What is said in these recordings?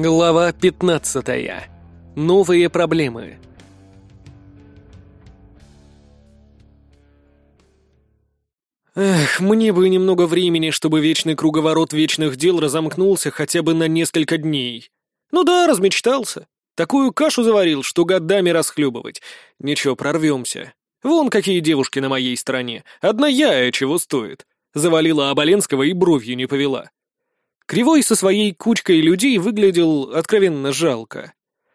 Глава 15. Новые проблемы. Эх, мне бы немного времени, чтобы вечный круговорот вечных дел разомкнулся хотя бы на несколько дней. Ну да, размечтался. Такую кашу заварил, что годами расхлебывать. Ничего, прорвемся. Вон какие девушки на моей стороне. Одна я, а чего стоит. Завалила Оболенского и бровью не повела. Кривой со своей кучкой людей выглядел откровенно жалко.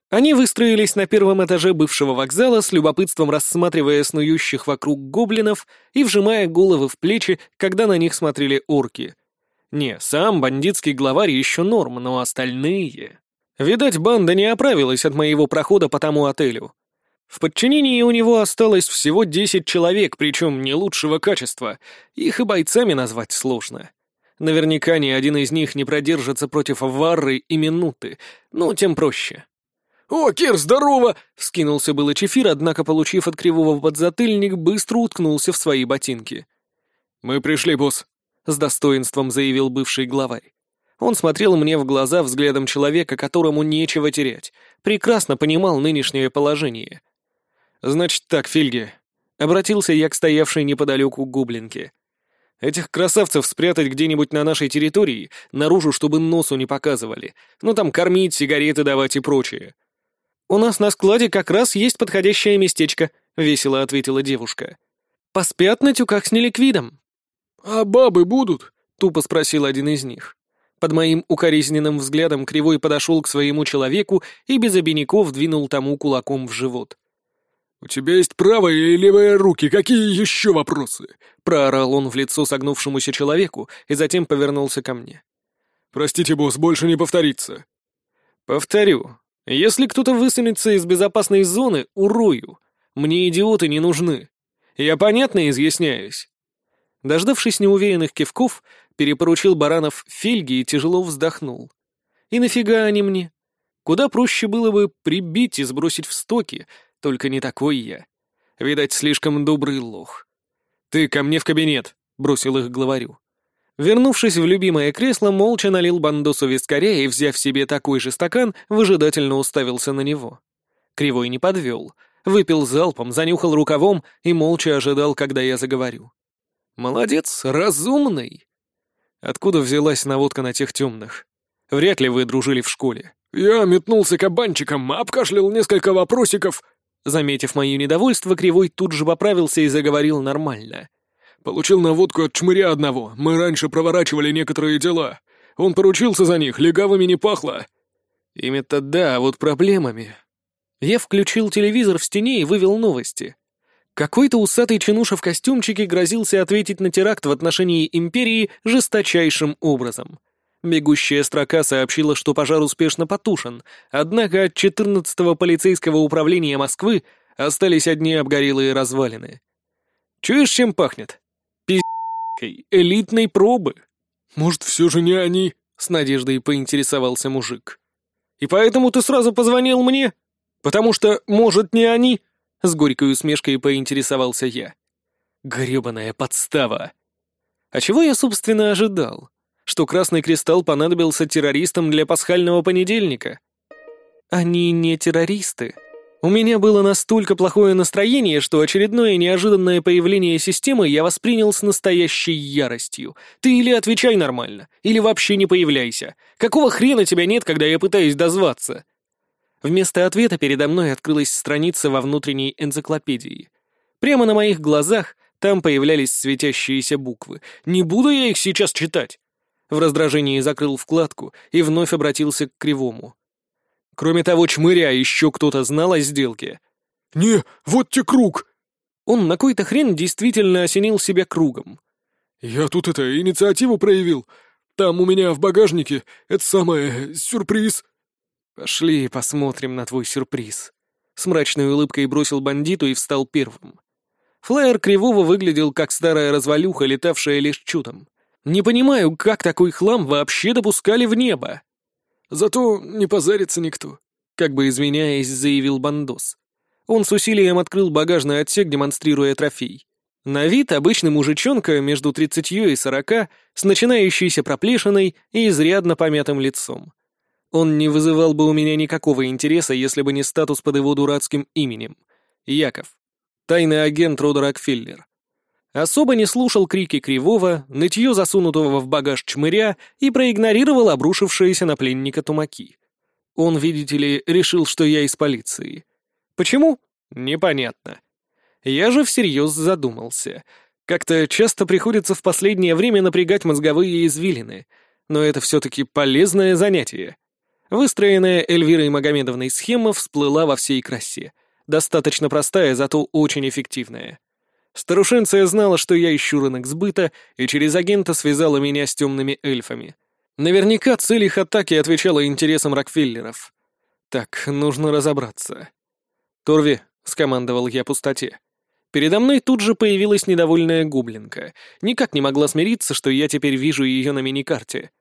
Они выстроились на первом этаже бывшего вокзала с любопытством рассматривая снующих вокруг гоблинов и вжимая головы в плечи, когда на них смотрели орки. Не, сам бандитский главарь еще норм, но остальные... Видать, банда не оправилась от моего прохода по тому отелю. В подчинении у него осталось всего десять человек, причем не лучшего качества. Их и бойцами назвать сложно. Наверняка ни один из них не продержится против Варры и минуты, ну, тем проще. «О, Кир, здорово!» — вскинулся было Чефир, однако, получив от кривого подзатыльник, быстро уткнулся в свои ботинки. «Мы пришли, босс», — с достоинством заявил бывший главарь. Он смотрел мне в глаза взглядом человека, которому нечего терять, прекрасно понимал нынешнее положение. «Значит так, Фильги», — обратился я к стоявшей неподалеку гоблинке. Этих красавцев спрятать где-нибудь на нашей территории, наружу, чтобы носу не показывали. Ну там кормить, сигареты давать и прочее. «У нас на складе как раз есть подходящее местечко», — весело ответила девушка. «Поспят на тюках с неликвидом». «А бабы будут?» — тупо спросил один из них. Под моим укоризненным взглядом Кривой подошел к своему человеку и без обиняков двинул тому кулаком в живот. «У тебя есть правая и левая руки, какие еще вопросы?» — проорал он в лицо согнувшемуся человеку и затем повернулся ко мне. «Простите, босс, больше не повторится». «Повторю. Если кто-то высунется из безопасной зоны, урою. Мне идиоты не нужны. Я понятно изъясняюсь». Дождавшись неуверенных кивков, перепоручил Баранов Фельги и тяжело вздохнул. «И нафига они мне? Куда проще было бы прибить и сбросить в стоки, только не такой я. Видать, слишком добрый лох. «Ты ко мне в кабинет», — бросил их главарю. Вернувшись в любимое кресло, молча налил бандосу вискаря и, взяв себе такой же стакан, выжидательно уставился на него. Кривой не подвел. Выпил залпом, занюхал рукавом и молча ожидал, когда я заговорю. «Молодец, разумный!» Откуда взялась наводка на тех темных? Вряд ли вы дружили в школе. Я метнулся кабанчиком, обкашлял несколько вопросиков, Заметив мое недовольство, Кривой тут же поправился и заговорил нормально. «Получил наводку от чмыря одного. Мы раньше проворачивали некоторые дела. Он поручился за них, легавыми не пахло». «Ими-то да, а вот проблемами». Я включил телевизор в стене и вывел новости. Какой-то усатый чинуша в костюмчике грозился ответить на теракт в отношении империи жесточайшим образом — Бегущая строка сообщила, что пожар успешно потушен, однако от 14-го полицейского управления Москвы остались одни обгорелые развалины. Чуешь, чем пахнет? Пиздкой, элитной пробы. Может, все же не они? С надеждой поинтересовался мужик. И поэтому ты сразу позвонил мне? Потому что, может, не они? С горькой усмешкой поинтересовался я. Гребаная подстава. А чего я, собственно, ожидал? Что Красный Кристалл понадобился террористам для пасхального понедельника. Они не террористы. У меня было настолько плохое настроение, что очередное неожиданное появление системы я воспринял с настоящей яростью. Ты или отвечай нормально, или вообще не появляйся. Какого хрена тебя нет, когда я пытаюсь дозваться? Вместо ответа передо мной открылась страница во внутренней энциклопедии. Прямо на моих глазах там появлялись светящиеся буквы. Не буду я их сейчас читать. В раздражении закрыл вкладку и вновь обратился к Кривому. Кроме того чмыря, еще кто-то знал о сделке. «Не, вот те круг!» Он на какой-то хрен действительно осенил себя кругом. «Я тут это, инициативу проявил. Там у меня в багажнике, это самое, сюрприз». «Пошли посмотрим на твой сюрприз». С мрачной улыбкой бросил бандиту и встал первым. Флайер Кривого выглядел как старая развалюха, летавшая лишь чудом. Не понимаю, как такой хлам вообще допускали в небо. Зато не позарится никто, как бы извиняясь, заявил Бандос. Он с усилием открыл багажный отсек, демонстрируя трофей. На вид обычный мужичонка между тридцатью и сорока, с начинающейся проплешиной и изрядно помятым лицом. Он не вызывал бы у меня никакого интереса, если бы не статус под его дурацким именем. Яков. Тайный агент рода Рокфеллер. Особо не слушал крики Кривого, нытье засунутого в багаж чмыря и проигнорировал обрушившиеся на пленника тумаки. Он, видите ли, решил, что я из полиции. Почему? Непонятно. Я же всерьез задумался. Как-то часто приходится в последнее время напрягать мозговые извилины, но это все-таки полезное занятие. Выстроенная Эльвирой Магомедовной схема всплыла во всей красе. Достаточно простая, зато очень эффективная. Старушенция знала, что я ищу рынок сбыта, и через агента связала меня с темными эльфами. Наверняка цель их атаки отвечала интересам Рокфеллеров. Так, нужно разобраться. «Торви», — скомандовал я пустоте. Передо мной тут же появилась недовольная гублинка. Никак не могла смириться, что я теперь вижу ее на миникарте.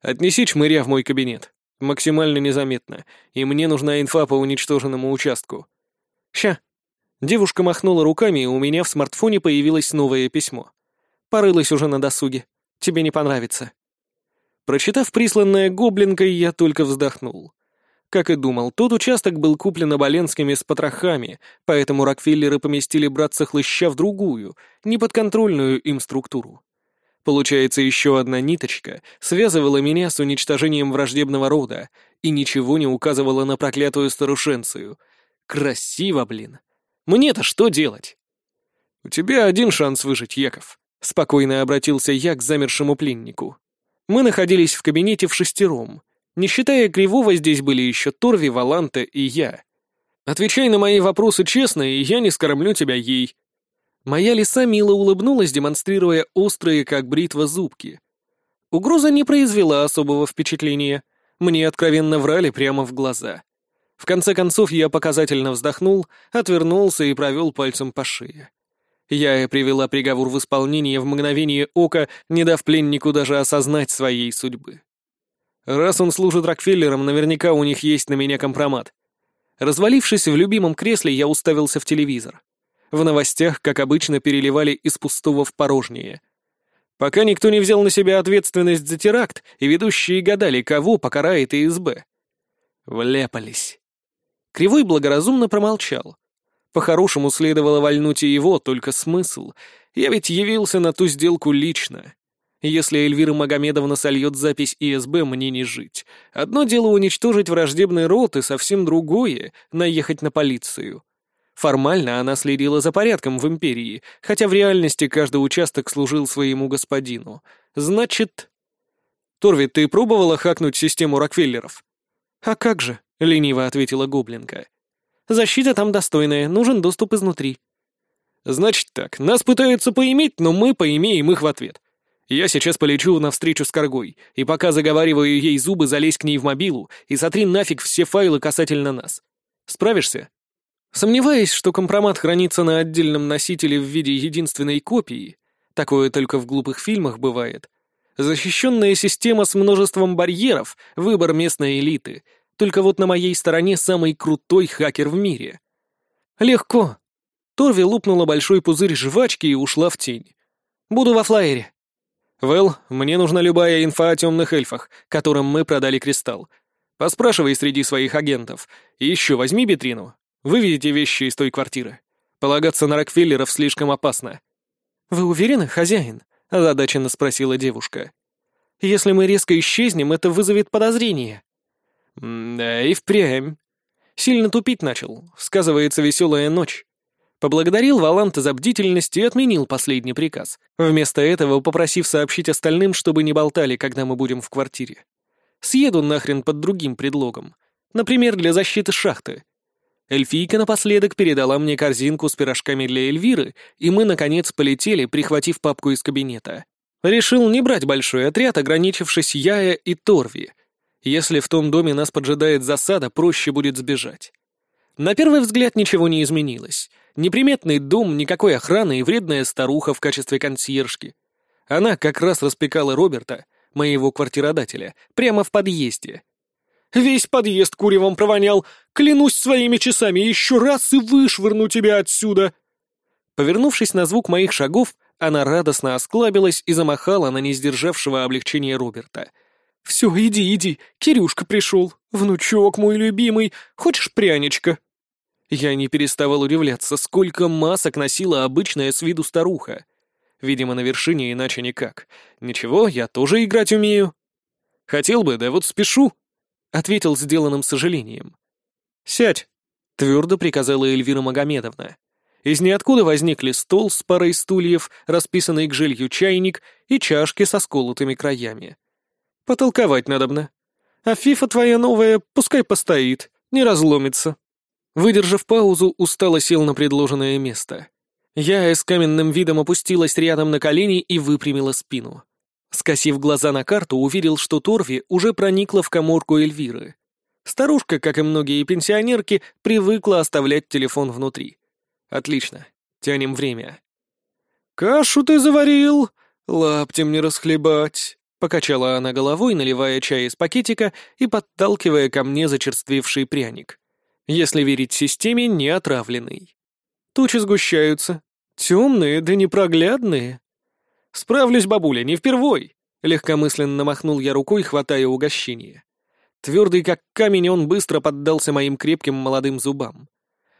«Отнеси чмыря в мой кабинет. Максимально незаметно. И мне нужна инфа по уничтоженному участку». «Ща», Девушка махнула руками, и у меня в смартфоне появилось новое письмо. Порылась уже на досуге. Тебе не понравится. Прочитав присланное гоблинкой, я только вздохнул. Как и думал, тот участок был куплен оболенскими с потрохами, поэтому Рокфеллеры поместили братца хлыща в другую, неподконтрольную им структуру. Получается, еще одна ниточка связывала меня с уничтожением враждебного рода и ничего не указывала на проклятую старушенцию. Красиво, блин. Мне-то что делать?» «У тебя один шанс выжить, Яков», — спокойно обратился я к замершему пленнику. Мы находились в кабинете в шестером. Не считая Кривого, здесь были еще Торви, Валанта и я. Отвечай на мои вопросы честно, и я не скормлю тебя ей. Моя лиса мило улыбнулась, демонстрируя острые, как бритва, зубки. Угроза не произвела особого впечатления. Мне откровенно врали прямо в глаза. В конце концов я показательно вздохнул, отвернулся и провел пальцем по шее. Я привела приговор в исполнение в мгновение ока, не дав пленнику даже осознать своей судьбы. Раз он служит Рокфеллером, наверняка у них есть на меня компромат. Развалившись в любимом кресле, я уставился в телевизор. В новостях, как обычно, переливали из пустого в порожнее. Пока никто не взял на себя ответственность за теракт, и ведущие гадали, кого покарает ИСБ. Вляпались. Кривой благоразумно промолчал. По-хорошему следовало вольнуть и его, только смысл. Я ведь явился на ту сделку лично. Если Эльвира Магомедовна сольет запись ИСБ, мне не жить. Одно дело уничтожить враждебный род, и совсем другое — наехать на полицию. Формально она следила за порядком в Империи, хотя в реальности каждый участок служил своему господину. Значит... Торви, ты пробовала хакнуть систему Рокфеллеров? А как же? — лениво ответила Гоблинка. «Защита там достойная, нужен доступ изнутри». «Значит так, нас пытаются поиметь, но мы поимеем их в ответ. Я сейчас полечу навстречу с Коргой, и пока заговариваю ей зубы, залезь к ней в мобилу и сотри нафиг все файлы касательно нас. Справишься?» Сомневаясь, что компромат хранится на отдельном носителе в виде единственной копии, такое только в глупых фильмах бывает, защищенная система с множеством барьеров, выбор местной элиты — только вот на моей стороне самый крутой хакер в мире. Легко. Торви лупнула большой пузырь жвачки и ушла в тень. Буду во флайере. Вэл, мне нужна любая инфа о темных эльфах, которым мы продали кристалл. Поспрашивай среди своих агентов. И еще возьми битрину. Выведите вещи из той квартиры. Полагаться на Рокфеллеров слишком опасно. «Вы уверены, хозяин?» — озадаченно спросила девушка. «Если мы резко исчезнем, это вызовет подозрение». Да и впрямь. Сильно тупить начал, сказывается веселая ночь. Поблагодарил Валанта за бдительность и отменил последний приказ, вместо этого попросив сообщить остальным, чтобы не болтали, когда мы будем в квартире. Съеду нахрен под другим предлогом. Например, для защиты шахты. Эльфийка напоследок передала мне корзинку с пирожками для Эльвиры, и мы, наконец, полетели, прихватив папку из кабинета. Решил не брать большой отряд, ограничившись Яя и Торви — если в том доме нас поджидает засада, проще будет сбежать. На первый взгляд ничего не изменилось. Неприметный дом, никакой охраны и вредная старуха в качестве консьержки. Она как раз распекала Роберта, моего квартиродателя, прямо в подъезде. «Весь подъезд куревом провонял! Клянусь своими часами, еще раз и вышвырну тебя отсюда!» Повернувшись на звук моих шагов, она радостно осклабилась и замахала на несдержавшего облегчения Роберта — Все, иди, иди, Кирюшка пришел. Внучок мой любимый, хочешь пряничка?» Я не переставал удивляться, сколько масок носила обычная с виду старуха. Видимо, на вершине иначе никак. Ничего, я тоже играть умею. Хотел бы, да вот спешу, — ответил сделанным сожалением. «Сядь», — твердо приказала Эльвира Магомедовна. Из ниоткуда возникли стол с парой стульев, расписанный к жилью чайник и чашки со сколотыми краями. «Потолковать надобно. А фифа твоя новая пускай постоит, не разломится». Выдержав паузу, устало сел на предложенное место. Я с каменным видом опустилась рядом на колени и выпрямила спину. Скосив глаза на карту, увидел, что Торви уже проникла в коморку Эльвиры. Старушка, как и многие пенсионерки, привыкла оставлять телефон внутри. Отлично. Тянем время. «Кашу ты заварил? Лаптем не расхлебать!» Покачала она головой, наливая чай из пакетика и подталкивая ко мне зачерствевший пряник. Если верить системе, не отравленный. Тучи сгущаются. Темные, да непроглядные. «Справлюсь, бабуля, не впервой!» Легкомысленно махнул я рукой, хватая угощение. Твердый как камень, он быстро поддался моим крепким молодым зубам.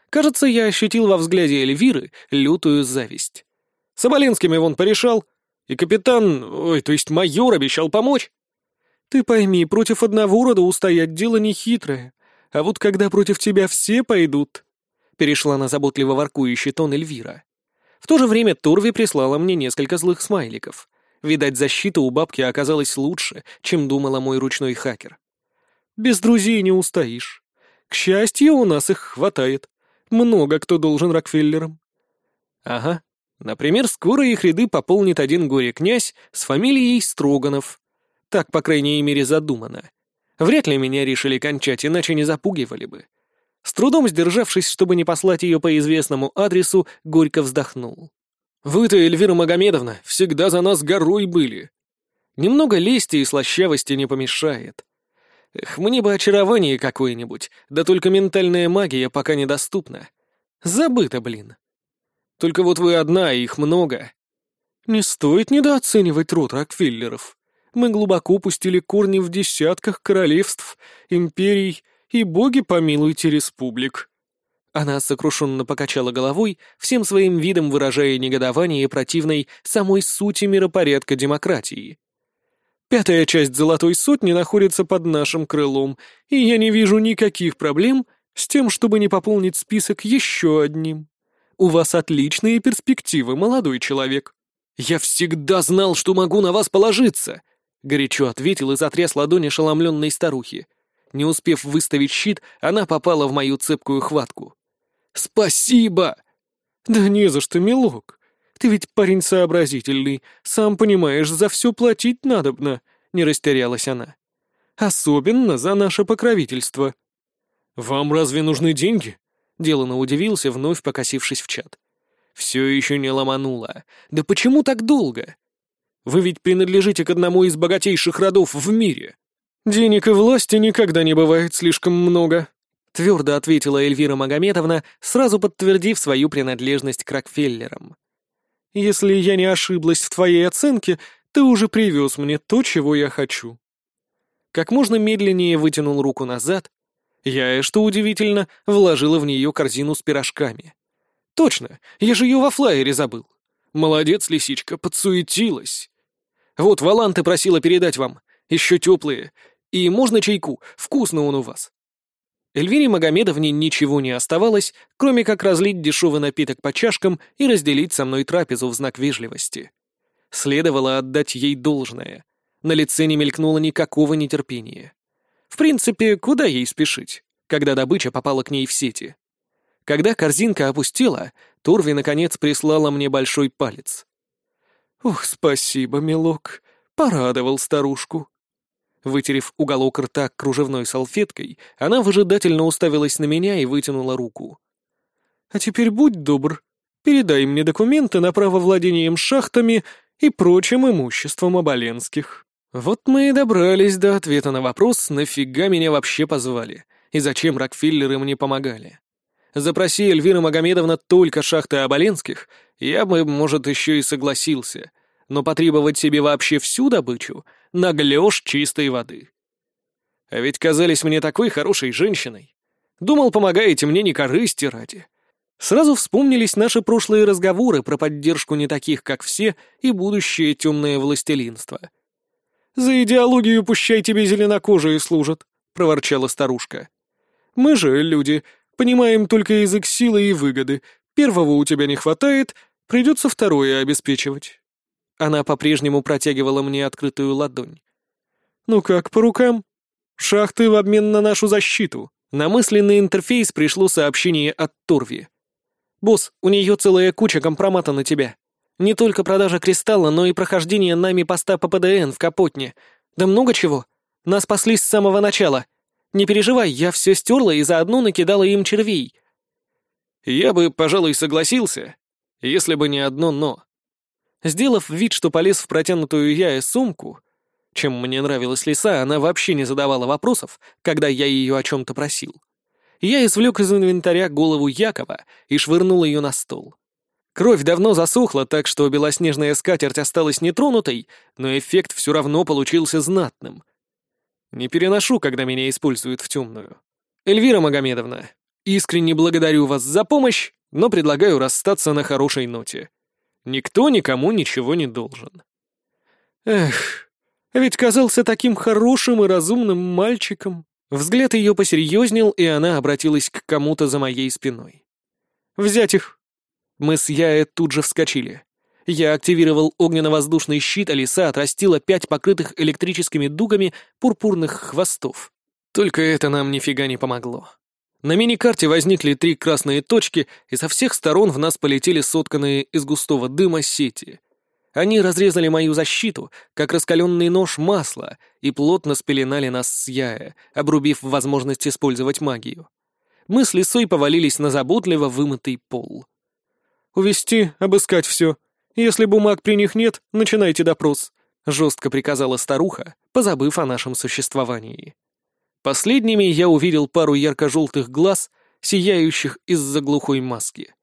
Кажется, я ощутил во взгляде Эльвиры лютую зависть. С Оболенскими вон порешал, и капитан, ой, то есть майор обещал помочь. Ты пойми, против одного рода устоять дело нехитрое, а вот когда против тебя все пойдут... Перешла на заботливо воркующий тон Эльвира. В то же время Турви прислала мне несколько злых смайликов. Видать, защита у бабки оказалась лучше, чем думала мой ручной хакер. Без друзей не устоишь. К счастью, у нас их хватает. Много кто должен Рокфеллерам. Ага. Например, скоро их ряды пополнит один горе-князь с фамилией Строганов. Так, по крайней мере, задумано. Вряд ли меня решили кончать, иначе не запугивали бы. С трудом сдержавшись, чтобы не послать ее по известному адресу, горько вздохнул. «Вы-то, Эльвира Магомедовна, всегда за нас горой были. Немного лести и слащавости не помешает. Эх, мне бы очарование какое-нибудь, да только ментальная магия пока недоступна. Забыто, блин. Только вот вы одна, и их много. Не стоит недооценивать род Рокфеллеров. Мы глубоко пустили корни в десятках королевств, империй и, боги помилуйте, республик. Она сокрушенно покачала головой, всем своим видом выражая негодование противной самой сути миропорядка демократии. Пятая часть золотой сотни находится под нашим крылом, и я не вижу никаких проблем с тем, чтобы не пополнить список еще одним. У вас отличные перспективы, молодой человек. Я всегда знал, что могу на вас положиться, горячо ответил и затряс ладони ошеломленной старухи. Не успев выставить щит, она попала в мою цепкую хватку. «Спасибо!» «Да не за что, милок. Ты ведь парень сообразительный, сам понимаешь, за все платить надобно», — не растерялась она. «Особенно за наше покровительство». «Вам разве нужны деньги?» — делано удивился, вновь покосившись в чат. «Все еще не ломануло. Да почему так долго? Вы ведь принадлежите к одному из богатейших родов в мире». «Денег и власти никогда не бывает слишком много», — твердо ответила Эльвира Магометовна, сразу подтвердив свою принадлежность к Рокфеллерам. Если я не ошиблась в твоей оценке, ты уже привез мне то, чего я хочу». Как можно медленнее вытянул руку назад. Я, что удивительно, вложила в нее корзину с пирожками. «Точно, я же ее во флайере забыл. Молодец, лисичка, подсуетилась. Вот, Валанты просила передать вам. Еще теплые. И можно чайку? Вкусно он у вас. Эльвире Магомедовне ничего не оставалось, кроме как разлить дешевый напиток по чашкам и разделить со мной трапезу в знак вежливости. Следовало отдать ей должное. На лице не мелькнуло никакого нетерпения. В принципе, куда ей спешить, когда добыча попала к ней в сети? Когда корзинка опустела, Турви, наконец, прислала мне большой палец. «Ух, спасибо, милок, порадовал старушку», Вытерев уголок рта кружевной салфеткой, она выжидательно уставилась на меня и вытянула руку. «А теперь будь добр, передай мне документы на право владением шахтами и прочим имуществом Оболенских». Вот мы и добрались до ответа на вопрос, нафига меня вообще позвали, и зачем Рокфеллеры мне помогали. Запроси Эльвира Магомедовна только шахты Оболенских, я бы, может, еще и согласился. но потребовать себе вообще всю добычу — наглешь чистой воды. А ведь казались мне такой хорошей женщиной. Думал, помогаете мне не корысти ради. Сразу вспомнились наши прошлые разговоры про поддержку не таких, как все, и будущее темное властелинство. «За идеологию пущай тебе зеленокожие служат», — проворчала старушка. «Мы же, люди, понимаем только язык силы и выгоды. Первого у тебя не хватает, придется второе обеспечивать». Она по-прежнему протягивала мне открытую ладонь. «Ну как, по рукам? Шахты в обмен на нашу защиту». На мысленный интерфейс пришло сообщение от Торви. «Босс, у нее целая куча компромата на тебя. Не только продажа кристалла, но и прохождение нами поста по ПДН в Капотне. Да много чего. Нас спаслись с самого начала. Не переживай, я все стерла и заодно накидала им червей». Я бы, пожалуй, согласился, если бы не одно «но». Сделав вид, что полез в протянутую я и сумку, чем мне нравилась лиса, она вообще не задавала вопросов, когда я ее о чем-то просил я извлек из инвентаря голову Якова и швырнул ее на стол. Кровь давно засохла, так что белоснежная скатерть осталась нетронутой, но эффект все равно получился знатным. Не переношу, когда меня используют в темную. Эльвира Магомедовна, искренне благодарю вас за помощь, но предлагаю расстаться на хорошей ноте. Никто никому ничего не должен. Эх, ведь казался таким хорошим и разумным мальчиком. Взгляд ее посерьезнел, и она обратилась к кому-то за моей спиной. «Взять их!» Мы с Яэ тут же вскочили. Я активировал огненно-воздушный щит, а лиса отрастила пять покрытых электрическими дугами пурпурных хвостов. Только это нам нифига не помогло. На мини-карте возникли три красные точки, и со всех сторон в нас полетели сотканные из густого дыма сети. Они разрезали мою защиту, как раскаленный нож масла, и плотно спеленали нас с Яя, обрубив возможность использовать магию. Мы с лисой повалились на заботливо вымытый пол. «Увести, обыскать все. Если бумаг при них нет, начинайте допрос», — жестко приказала старуха, позабыв о нашем существовании. Последними я увидел пару ярко-желтых глаз, сияющих из-за глухой маски.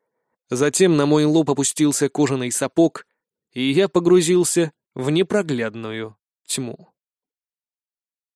Затем на мой лоб опустился кожаный сапог, и я погрузился в непроглядную тьму.